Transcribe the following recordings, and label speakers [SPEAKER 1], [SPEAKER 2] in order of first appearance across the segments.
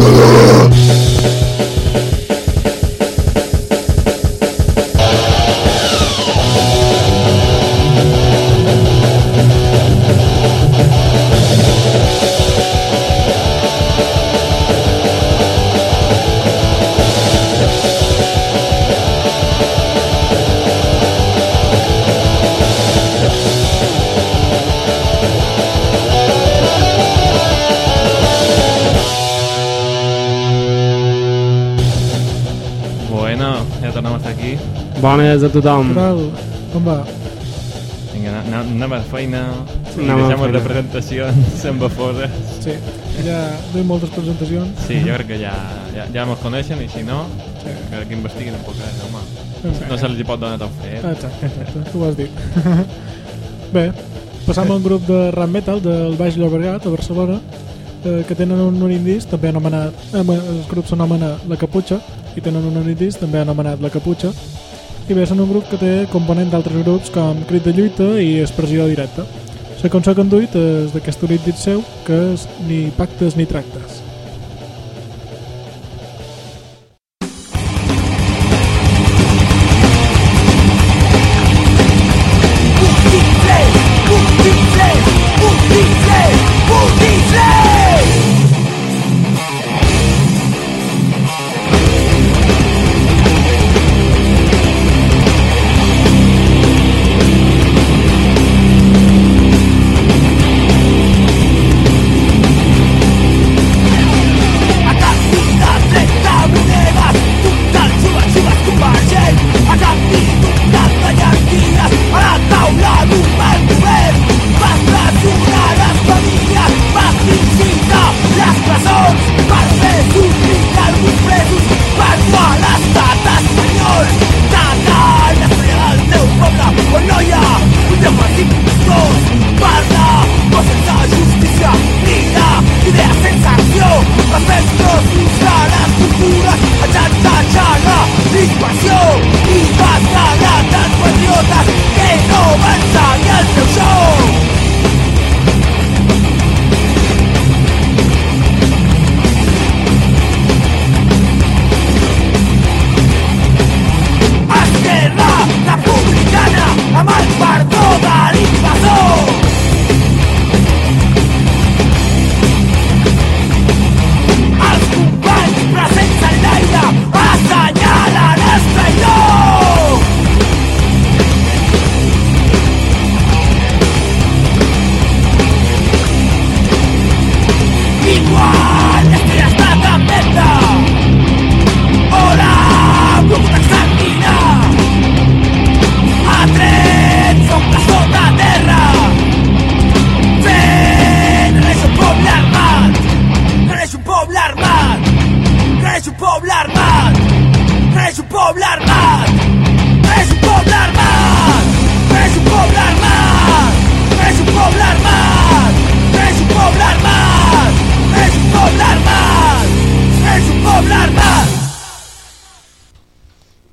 [SPEAKER 1] Bye.
[SPEAKER 2] Bones a tothom.
[SPEAKER 3] Tal? Com va?
[SPEAKER 1] Vinga, anem, anem a feina. Sí,
[SPEAKER 2] Anem a
[SPEAKER 1] deixem
[SPEAKER 2] feina.
[SPEAKER 1] de presentacions amb bafoses.
[SPEAKER 3] Sí, ja duim moltes presentacions.
[SPEAKER 1] Sí, jo crec que ja, ja, ja ens coneixen i si no,
[SPEAKER 3] Sí.
[SPEAKER 1] que, que investiguin un poc, home.
[SPEAKER 3] Sí.
[SPEAKER 1] No se li pot donar tot fet.
[SPEAKER 3] Exacte, exacte, tu ho has dit. Bé, passam a un grup de rap metal del Baix Llobregat, a Barcelona, eh, que tenen un únic disc, també anomenat... Eh, el grup s'anomena La Caputxa, i tenen un únic disc, també anomenat La Caputxa, i bé, són un grup que té component d'altres grups com Crit de Lluita i Expressió Directa. La cançó que han duit és d'aquest únic disc seu, que és Ni pactes ni tractes.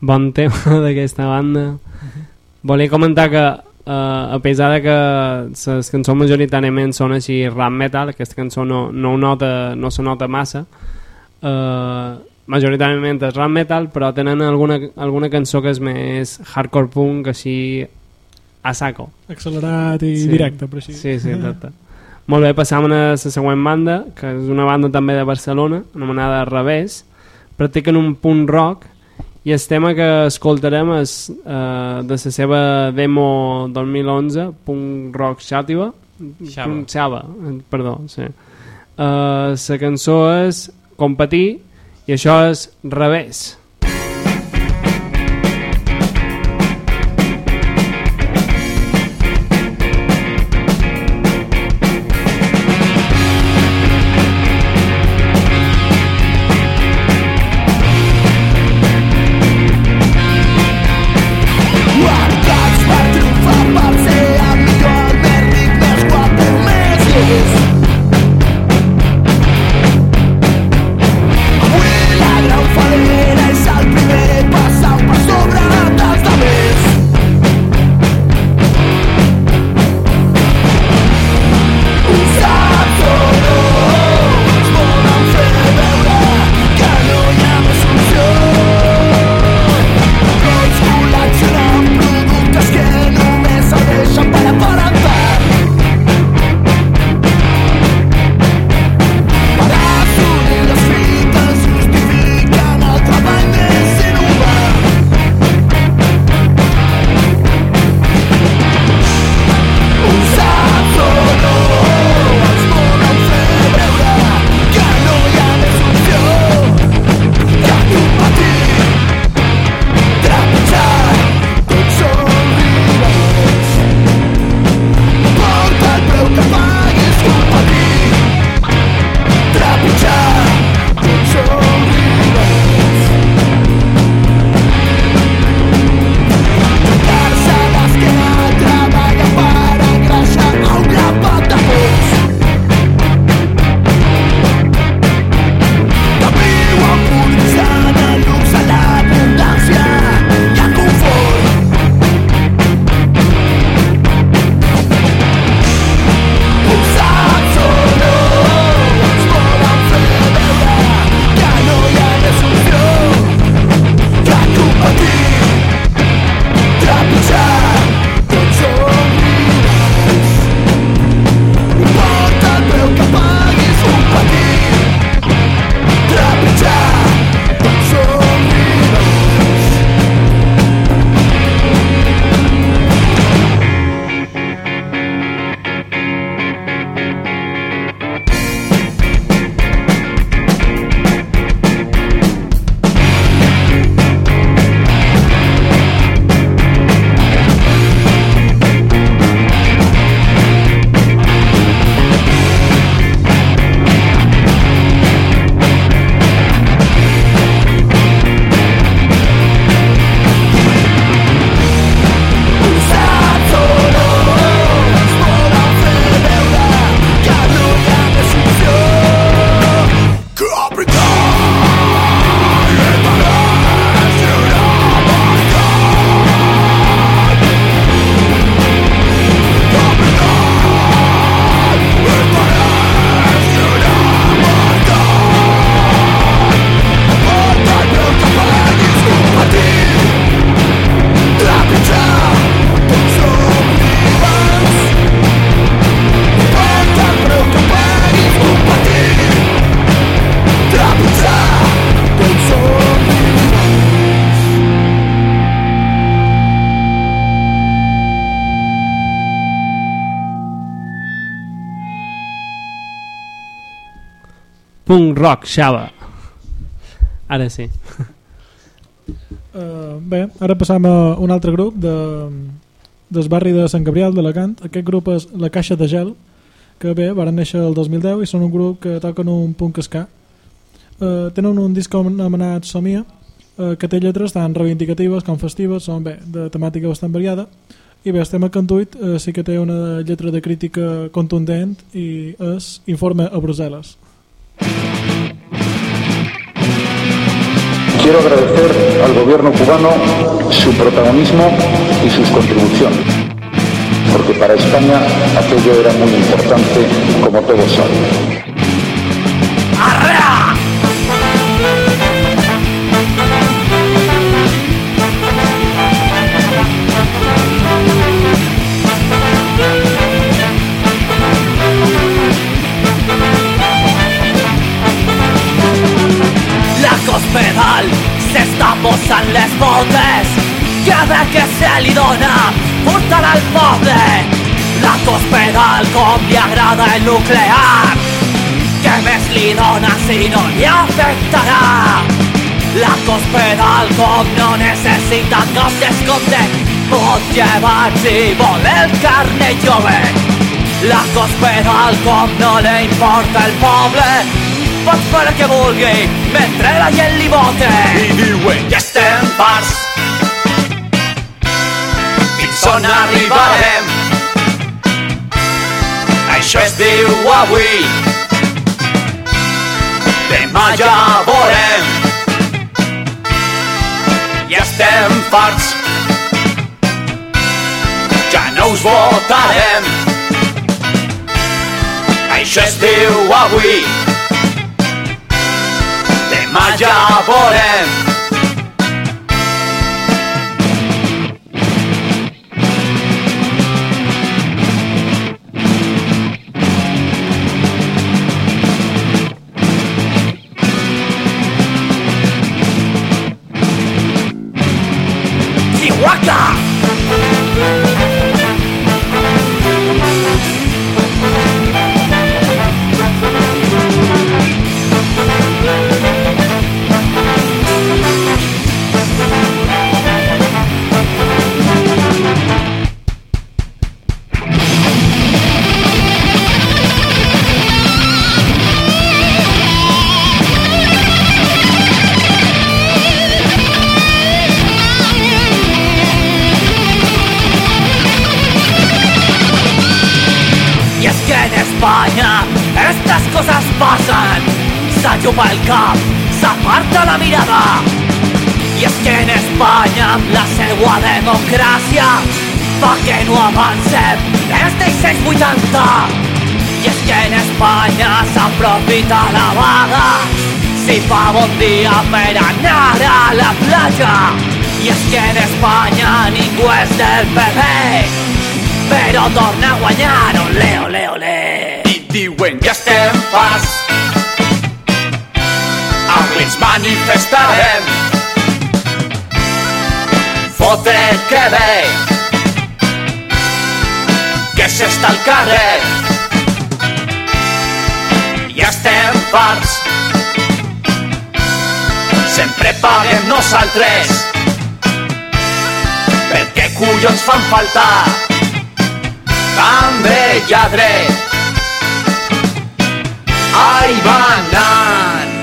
[SPEAKER 2] Bon tema d'aquesta banda. Volia comentar que eh, a pesar de que les cançons majoritàriament són així rap metal, aquesta cançó no, no, nota, no se nota massa, eh, majoritàriament és rap metal, però tenen alguna, alguna cançó que és més hardcore punk, així a saco.
[SPEAKER 3] Accelerat i
[SPEAKER 2] Sí.
[SPEAKER 3] directe, per així.
[SPEAKER 2] Sí, sí, exacte. Molt bé, passam a la següent banda, que és una banda també de Barcelona, anomenada Revés. Practiquen un punt rock i el tema que escoltarem és eh, de la seva demo 2011, punt rock xàtiva.
[SPEAKER 1] Xava.
[SPEAKER 2] Eh, perdó, sí. Eh, la cançó és Competir i això és Revés. Rock xava. Ara sí.
[SPEAKER 4] Uh, bé, ara passam a un altre grup de, del barri de Sant Gabriel d'Alacant. Aquest grup és La Caixa de Gel, que bé, van néixer el 2010 i són un grup que toquen un punk ska. Uh, tenen un disc anomenat Somia, uh, que té lletres tan reivindicatives com festives, són bé, de temàtica bastant variada. I bé, estem a Cantuit, uh, sí que té una lletra de crítica contundent i és Informe a Bruselas.
[SPEAKER 5] Quiero agradecer al gobierno cubano su protagonismo y sus contribuciones, porque para España aquello era muy importante, como todos saben.
[SPEAKER 6] La cospedal s'està posant les botes cada que se li dona portar al poble La cospedal com li agrada el nuclear que més li dona si no li afectarà La cospedal com no necessita cap descompte pot llevar si vol el carnet jove La cospedal com no li importa el poble pot fer el que vulgui mentre la gent li vote. I diuen ja estem parts fins on arribarem. Això es diu avui, demà ja veurem. Ja estem farts, ja no us votarem. Això es diu avui, demà ja s'aprofita la vaga si fa bon dia per anar a la platja. Y es que en España ningú és del PP però torna a guanyar, ole, ole, ole. I diuen que estem farts, avui ens manifestarem. Fote que ve, que s'està al carrer. Ja estem farts, sempre paguem nosaltres. Per què collons fan falta? també lladre. Ai, va anant.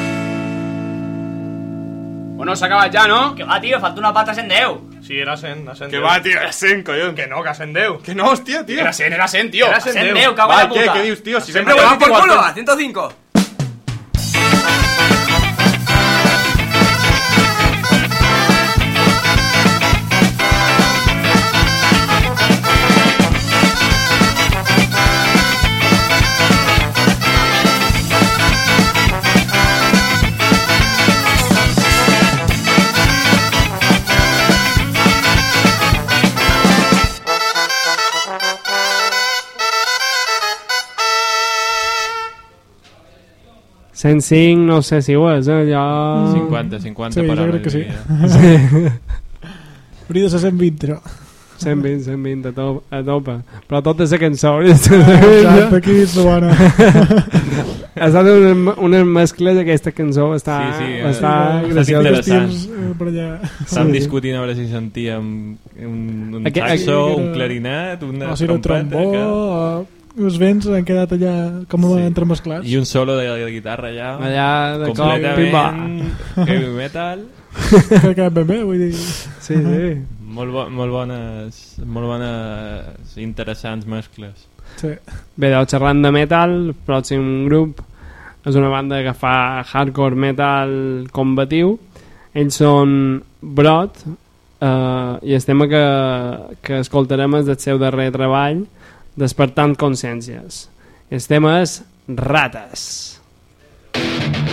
[SPEAKER 7] Bueno, s'ha acabat ja, no?
[SPEAKER 8] Que va, tio, falta una pata 110.
[SPEAKER 9] Sí, era 100, era 100.
[SPEAKER 7] Que va, tio, era 100, collons.
[SPEAKER 9] Que no, que a 110.
[SPEAKER 7] Que no, hòstia, tio. Era 100, era 100, tio.
[SPEAKER 9] Era
[SPEAKER 8] 110, cago en
[SPEAKER 7] Va,
[SPEAKER 8] la
[SPEAKER 7] què,
[SPEAKER 8] puta.
[SPEAKER 7] què dius, tio? Si
[SPEAKER 9] Sempre
[SPEAKER 7] sempre
[SPEAKER 9] ho
[SPEAKER 7] van
[SPEAKER 9] has dit
[SPEAKER 7] por
[SPEAKER 9] igual,
[SPEAKER 7] culo,
[SPEAKER 9] tio.
[SPEAKER 7] a 105.
[SPEAKER 2] Cent cinc, no sé si ho és, eh? allò...
[SPEAKER 1] 50, 50
[SPEAKER 4] Sí,
[SPEAKER 1] per
[SPEAKER 4] jo crec que sí.
[SPEAKER 1] diria.
[SPEAKER 4] Hauria de ser 120, però.
[SPEAKER 2] 120, 120 a, to a tope. Però tota la cançó...
[SPEAKER 4] Exacte, aquí és bona.
[SPEAKER 2] ha estat una, una mescla d'aquesta cançó està,
[SPEAKER 1] Sí, sí, eh,
[SPEAKER 2] està
[SPEAKER 1] sí,
[SPEAKER 2] graciosa
[SPEAKER 1] interessant.
[SPEAKER 4] Estils, eh, per allà.
[SPEAKER 1] Estàvem
[SPEAKER 2] Sí.
[SPEAKER 1] discutint a veure si sentíem un, un
[SPEAKER 2] Aqu-
[SPEAKER 1] saxo, un clarinet, una
[SPEAKER 4] O si era un
[SPEAKER 1] trompeta...
[SPEAKER 4] trombó,
[SPEAKER 1] que-
[SPEAKER 4] o els vents han quedat allà com
[SPEAKER 1] Sí.
[SPEAKER 4] entremesclats.
[SPEAKER 1] I un solo de, de guitarra allà,
[SPEAKER 2] allà de cop
[SPEAKER 1] completament heavy metal.
[SPEAKER 4] que ha quedat ben bé, vull dir...
[SPEAKER 2] sí, sí.
[SPEAKER 1] Molt, bo, molt bones, molt bones, interessants mescles.
[SPEAKER 4] Sí.
[SPEAKER 2] Bé, doncs xerrant de metal, el pròxim grup és una banda que fa hardcore metal combatiu. Ells són Brot eh, i el tema que, que escoltarem és del seu darrer treball, Despertant Consciències. El tema és Rates.
[SPEAKER 3] Ja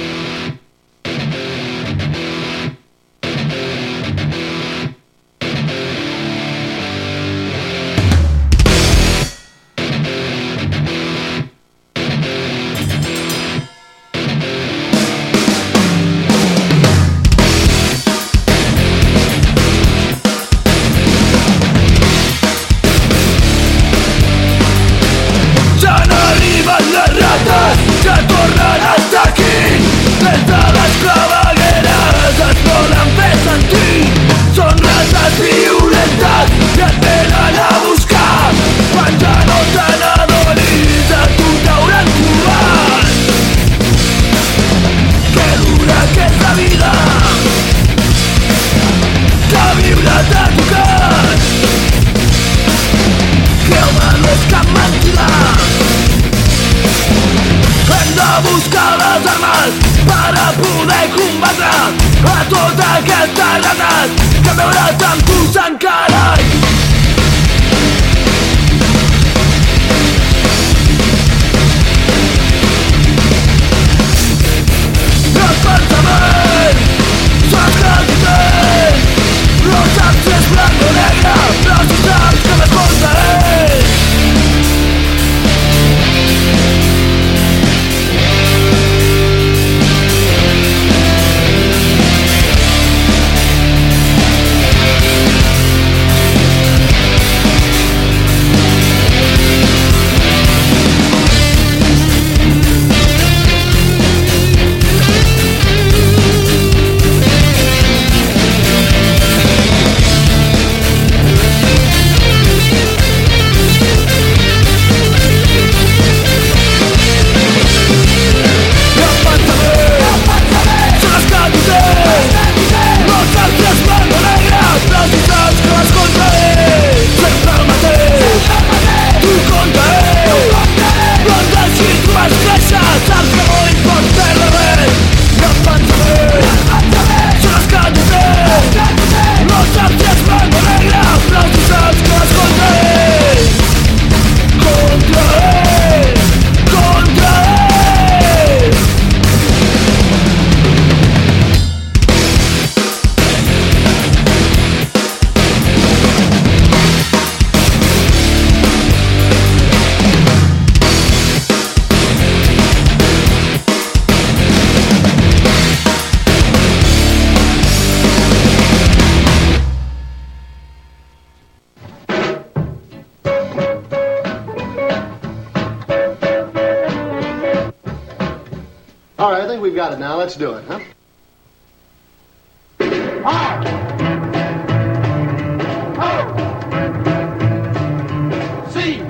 [SPEAKER 9] got it now. Let's do it, huh? R O C.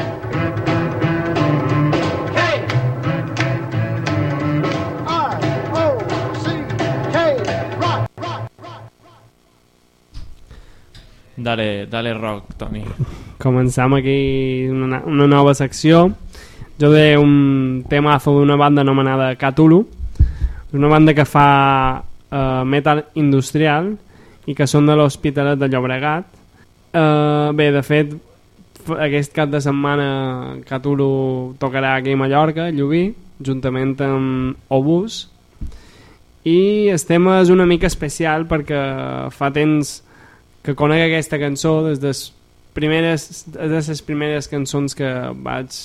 [SPEAKER 1] Dale, dale rock, Toni.
[SPEAKER 2] Començam aquí una, una nova secció. Jo de un temazo d'una banda anomenada Cthulhu. Una banda que fa uh, metal industrial i que són de l'Hospitalet de Llobregat. Uh, bé, de fet, aquest cap de setmana Cthulhu tocarà aquí a Mallorca, a Llubí, juntament amb Obús. I el tema és una mica especial perquè fa temps que conec aquesta cançó des de les primeres, de les primeres cançons que vaig,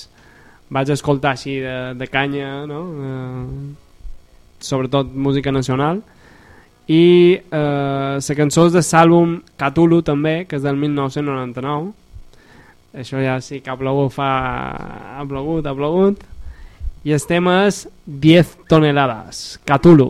[SPEAKER 2] vaig escoltar així de, de canya, no? Eh, sobretot música nacional. I eh, la cançó és de l'àlbum Cthulhu també, que és del 1999 això ja sí que ha plogut fa... ha plogut, ha plogut.
[SPEAKER 3] I el tema és 10 tonelades, Cthulhu.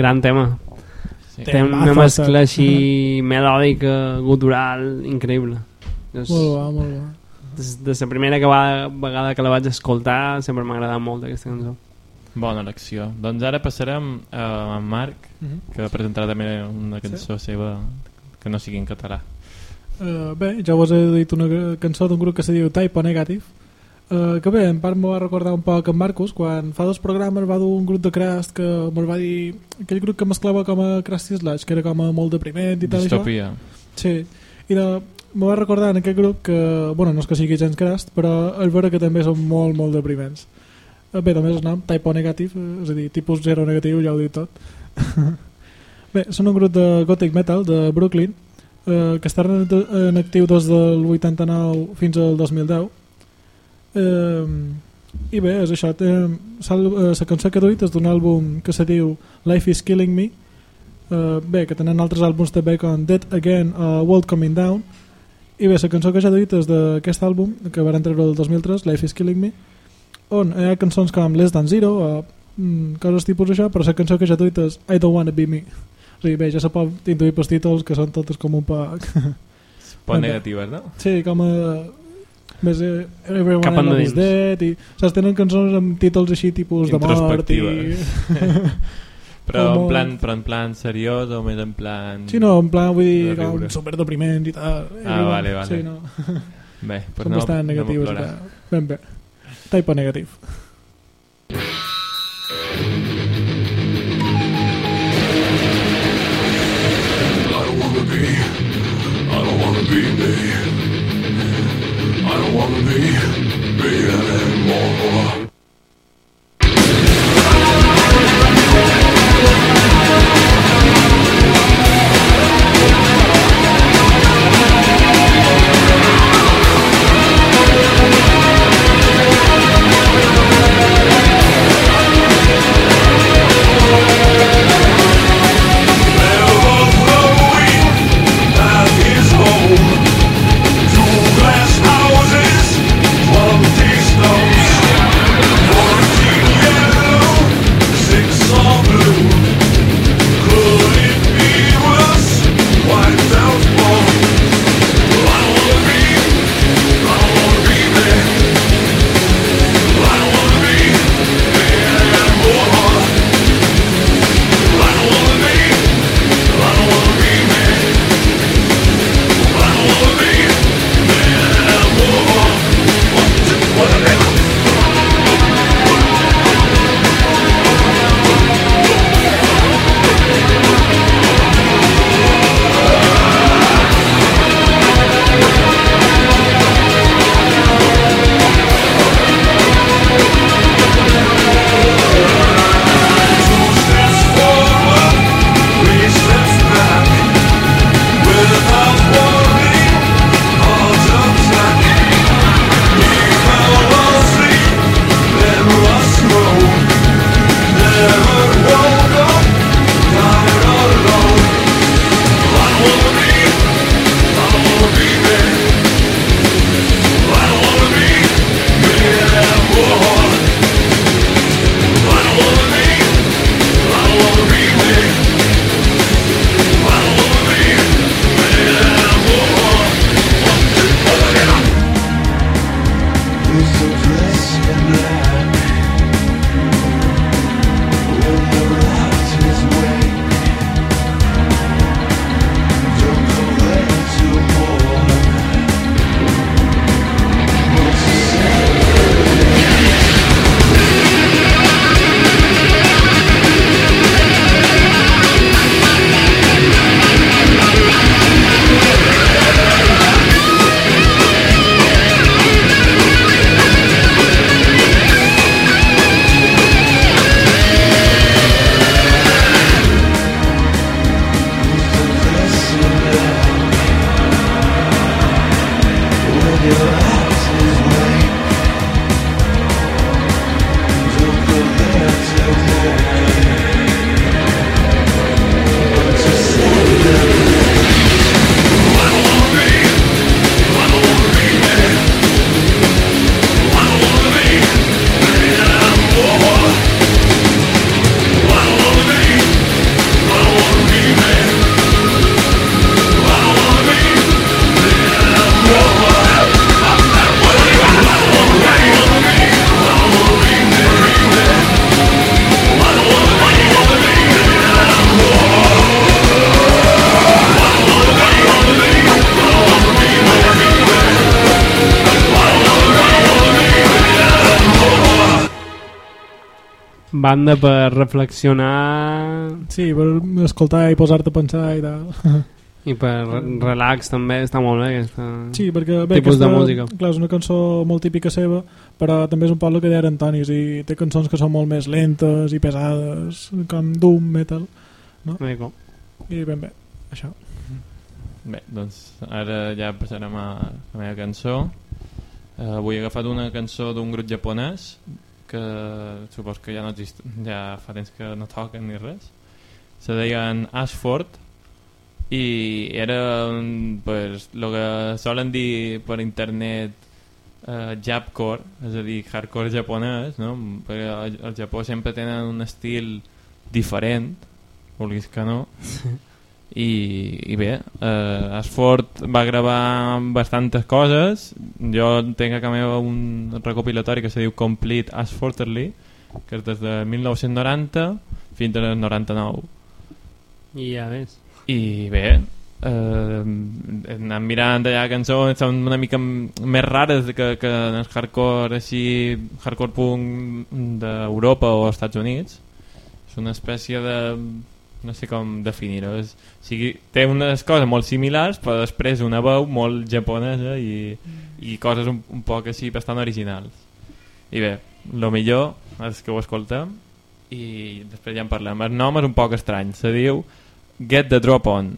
[SPEAKER 3] Gran tema.
[SPEAKER 1] Sí.
[SPEAKER 3] Té una mescla així melòdica, gutural, increïble. És,
[SPEAKER 4] Molt bo, molt bo.
[SPEAKER 3] des de la primera que va, vegada que la vaig escoltar sempre m'ha agradat molt aquesta cançó.
[SPEAKER 1] Bona elecció. Doncs ara passarem a en Marc,
[SPEAKER 4] Mhm.
[SPEAKER 1] que presentarà també una cançó seva que no sigui en català.
[SPEAKER 4] Uh, bé, ja us he dit una ca- cançó d'un grup que se diu Type O Negative Uh, que bé, en part m'ho va recordar un poc en Marcus quan fa dos programes va dur un grup de Crust que mos va dir aquell grup que mesclava com a Crusty Slash que era com a molt depriment i tal
[SPEAKER 1] Distopia.
[SPEAKER 4] això. Sí, i de, m'ho va recordar en aquest grup que, bueno, no és que sigui gens Crust però és vera que també són molt, molt depriments. Eh, bé, també és el nom, Type O Negative eh, és a dir, tipus 0 negatiu, ja ho dic tot. Bé, són un grup de gothic metal de Brooklyn eh, que estan en actiu des del 89 fins al 2010 Eh, I bé, és això. Eh, la cançó que he duit és d'un àlbum que se diu Life is Killing Me. Eh, bé, que tenen altres àlbums també com Dead Again o World Coming Down. I bé, la cançó que ja he duit és d'aquest àlbum, que van treure el 2003, Life is Killing Me, on hi ha cançons com Less Than Zero o mm, coses tipus això, però la cançó que ja he duit és I Don't Wanna Be Me. O sigui, bé, ja se pot intuir pels títols que són totes com un poc...
[SPEAKER 1] Poc negatives, no?
[SPEAKER 4] Sí, com a... Més, eh, Everyone
[SPEAKER 2] Cap
[SPEAKER 4] I Love is
[SPEAKER 2] endins.
[SPEAKER 4] Dead i, saps, tenen cançons amb títols així tipus de mort i...
[SPEAKER 1] Però en plan, però en plan seriós o més en plan...
[SPEAKER 4] Sí, no, en plan, vull dir, superdepriments i tal.
[SPEAKER 1] Ah, vale, vale.
[SPEAKER 4] Sí, no.
[SPEAKER 1] Bé, pues
[SPEAKER 4] Són
[SPEAKER 1] no,
[SPEAKER 4] bastant
[SPEAKER 1] no
[SPEAKER 4] negatius. i tal. ben bé. Type negatiu.
[SPEAKER 10] I
[SPEAKER 2] banda per reflexionar
[SPEAKER 4] Sí, per escoltar i posar-te a pensar i tal.
[SPEAKER 2] i per re- relax també està molt bé aquesta...
[SPEAKER 4] Sí, perquè bé,
[SPEAKER 2] Tipus de
[SPEAKER 4] aquesta,
[SPEAKER 2] música.
[SPEAKER 4] Clar, és una cançó molt típica seva, però també és un poble que deia Antonis i té cançons que són molt més lentes i pesades, com Doom, Metal,
[SPEAKER 2] Rico.
[SPEAKER 4] i ben bé, això.
[SPEAKER 1] Bé, doncs ara ja passarem a la meva cançó. Uh, avui he agafat una cançó d'un grup japonès que supos que ja no exist, ja fa temps que no toquen ni res. Se deien Ashford i era un, pues, lo que solen dir per internet uh, Japcore, és a dir, hardcore japonès, no? perquè al, Japó sempre tenen un estil diferent, vulguis que no, i, i bé, eh, Asford va gravar bastantes coses. Jo tenc a meva un recopilatori que se diu Complete Asforterly que és des de 1990 fins al 99
[SPEAKER 2] i ja ves.
[SPEAKER 1] I bé eh, anant mirant allà cançons són una mica més rares que, que en el hardcore així hardcore punk d'Europa o Estats Units. És una espècie de no sé com definir-ho. O sigui, té unes coses molt similars però després una veu molt japonesa i, i coses un, un poc així bastant originals. I bé, el millor és que ho escoltem i després ja en parlem. El nom és un poc estrany, se diu Get the Drop On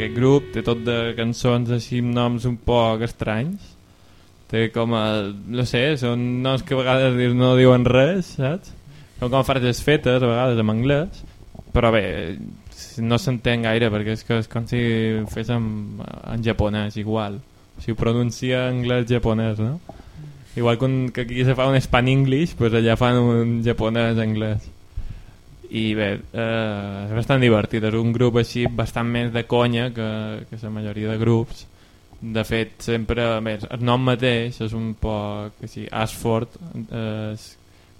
[SPEAKER 1] aquest grup té tot de cançons així amb noms un poc estranys. Té com a... no sé, són noms que a vegades no diuen res, saps? Són com frases fetes, a vegades en anglès, però bé, no s'entén gaire perquè és que és com si fes en, en japonès igual. O sigui, pronuncia anglès-japonès, no? Igual que, que aquí se fa un span English, pues allà fan un japonès-anglès i bé, eh, és bastant divertit. És un grup així bastant més de conya que, que la majoria de grups. De fet sempre bé, el nom mateix és un poc així, Asford eh,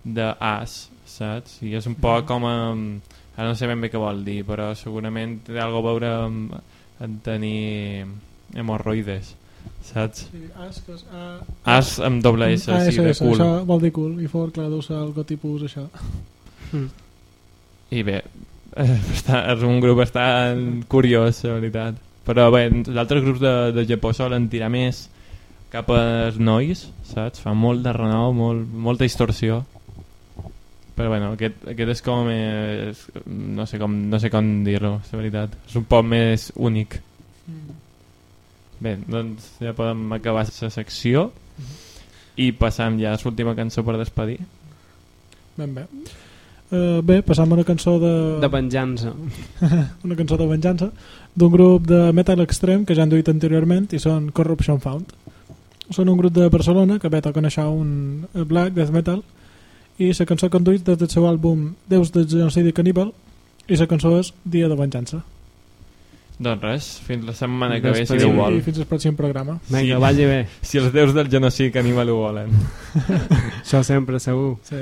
[SPEAKER 1] de As saps? i és un poc com a, ara no sé ben bé què vol dir però segurament té alguna a veure amb, amb tenir hemorroides saps?
[SPEAKER 4] Sí, as, que és, a,
[SPEAKER 1] As amb doble S,
[SPEAKER 4] ah,
[SPEAKER 1] sí, de
[SPEAKER 4] SS,
[SPEAKER 1] cul
[SPEAKER 4] això vol dir cul, i fort, clar, deu ser algo tipus això.
[SPEAKER 1] I bé, eh, està, és un grup bastant curiós, la veritat. Però bé, els altres grups de, de Japó solen tirar més cap als nois, saps? Fa molt de renou, molt, molta distorsió. Però bueno, aquest, aquest és com més... No sé com, no sé com dir-ho, la veritat. És un poc més únic.
[SPEAKER 4] Mm.
[SPEAKER 1] Bé, doncs ja podem acabar la secció i passam ja a l'última cançó per despedir.
[SPEAKER 11] Ben bé. Uh, bé, passam a una cançó de...
[SPEAKER 2] De venjança.
[SPEAKER 11] una cançó de venjança d'un grup de metal extrem que ja han duit anteriorment i són Corruption Found. Són un grup de Barcelona que bé toquen això un black death metal i la cançó que han duit des del seu àlbum Déus del genocidi caníbal i la cançó és Dia de venjança.
[SPEAKER 1] Doncs res, fins la setmana que ve, si. Déu vol.
[SPEAKER 11] I fins al pròxim programa.
[SPEAKER 2] Vinga, vagi bé.
[SPEAKER 1] Si els déus del genocidi caníbal ho volen.
[SPEAKER 2] Això sempre, segur.
[SPEAKER 11] Sí.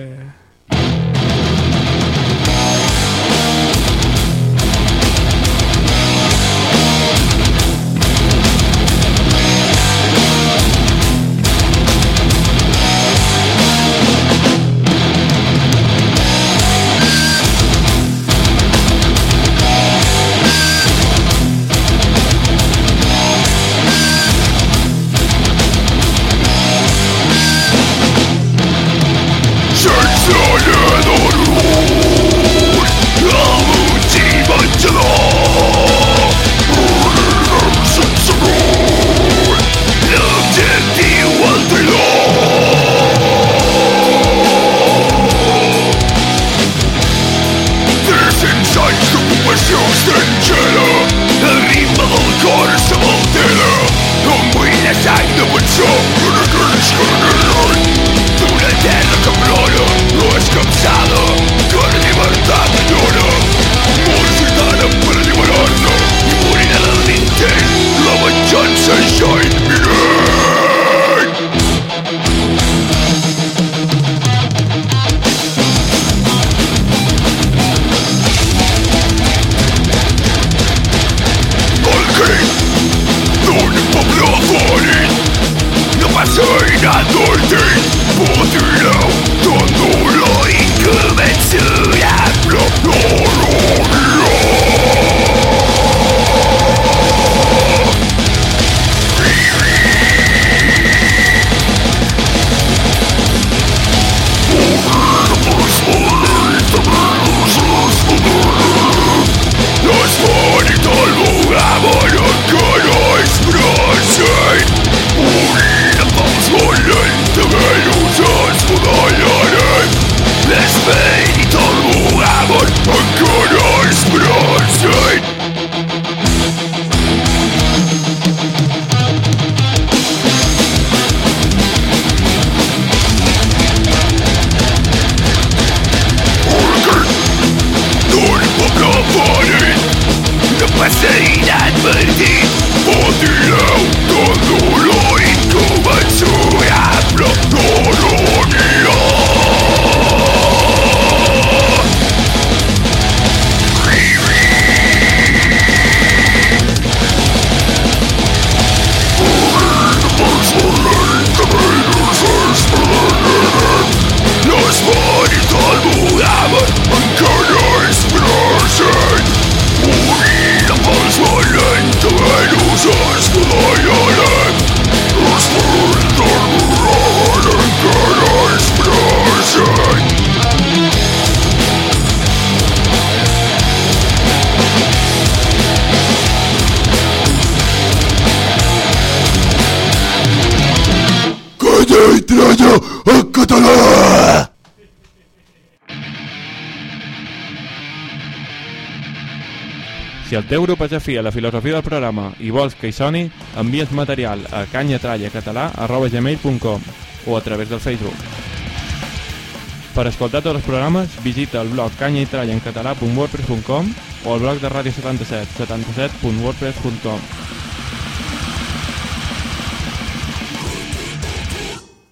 [SPEAKER 1] Teu grup és afí a la filosofia del programa i vols que hi soni, envies material a canyatrallacatalà.gmail.com o a través del Facebook. Per escoltar tots els programes, visita el blog canyaitrallaencatalà.wordpress.com o el blog de Ràdio 77, 77.wordpress.com.